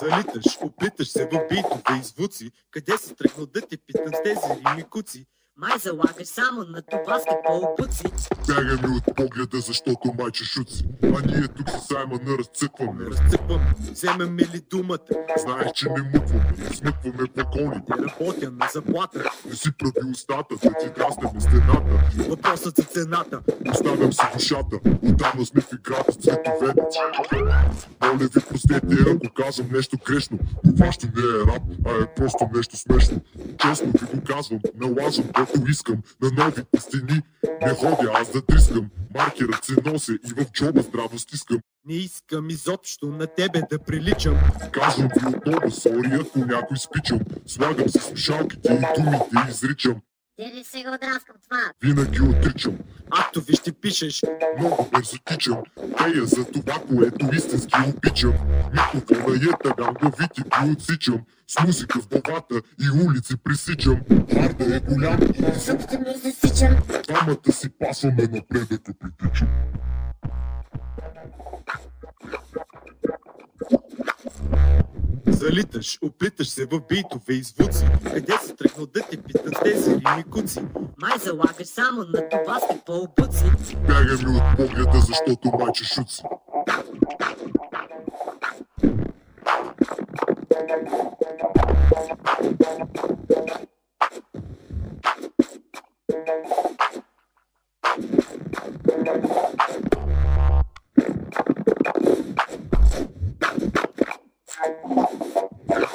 Залиташ, опиташ се в битове и звуци, къде си тръгнал да те питам с тези рими куци. Май залагаш само на това по обуци. Бягай ми от погледа, защото майче шуци. А ние тук се заема на разцъкваме. Разцъпвам, вземем ли думата? Знаеш, че не мъкваме, смъкваме по колите. Не работя на заплата. Не си прави устата, да ти драснем стената. Въпросът за цената. Оставям си душата, отдавна сме в играта с цветоведец. Моля ви, простете, ако казвам нещо грешно. Това ще не е рап, а е просто нещо смешно. Честно ви го казвам, налазвам каквото искам. На новите стени не ходя аз да трискам. Маркерът се нося и в джоба здраво стискам. Не искам изобщо на тебе да приличам. Казвам ви отново, сори, ако някой спичам. Слагам си слушалките и думите изричам. Ти ли си го драскам това? Винаги отричам. Актови ще пишеш. Много бързо тичам. Пея за това, което истински обичам. Микрофона е таган, главите ги отсичам. С музика в главата и улици пресичам. Харда е голям и Зъбите ми засичам. двамата си пасваме напредъка притичам. залиташ, оплиташ се в битове и звуци. Къде се тръгнал да те питат тези рими куци? Май залагаш само на това сте по-обуци. Бяга ми от погледа, защото мача шуци.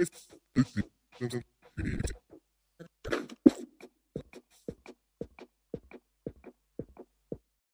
It's, it's, it's,